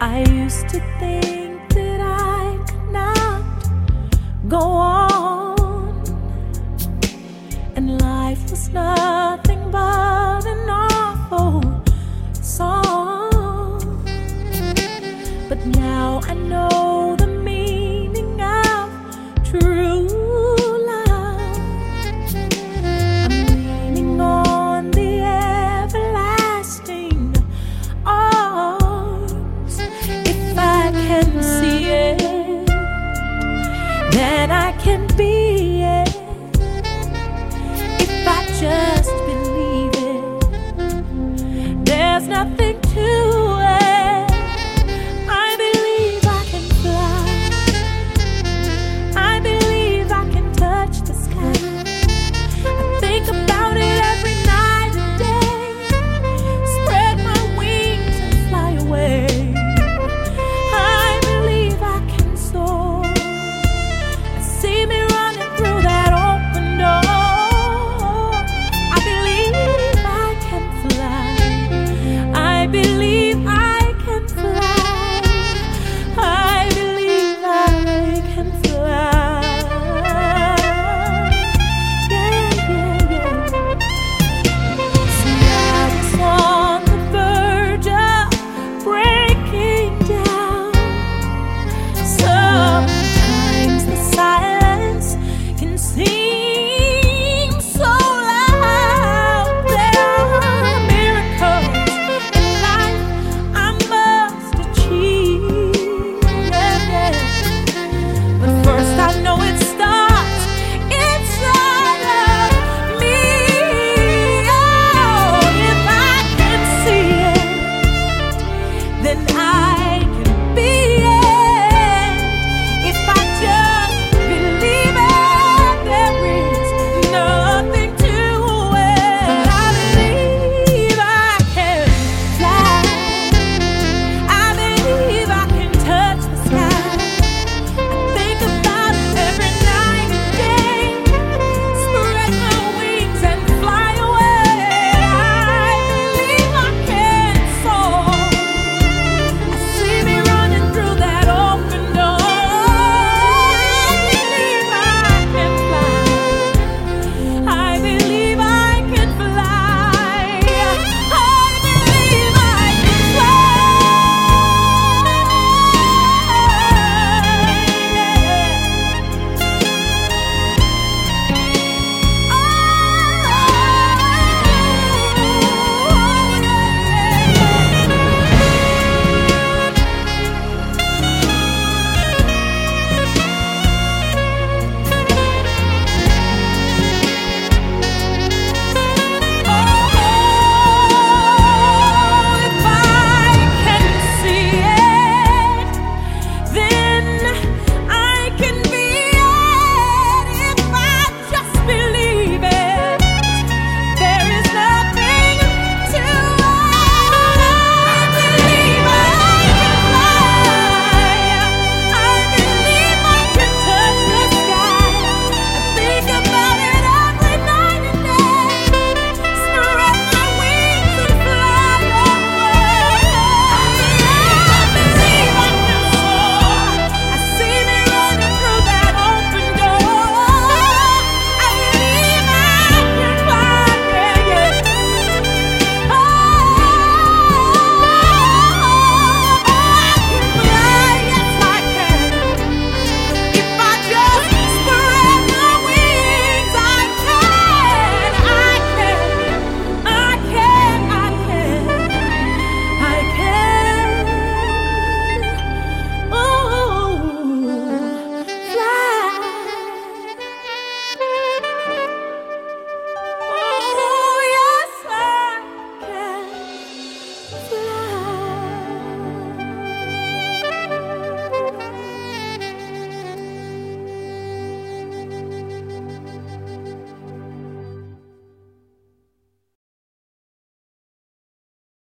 I used to think that I could not go on, and life was nothing but an awful song. But now I know. nothing.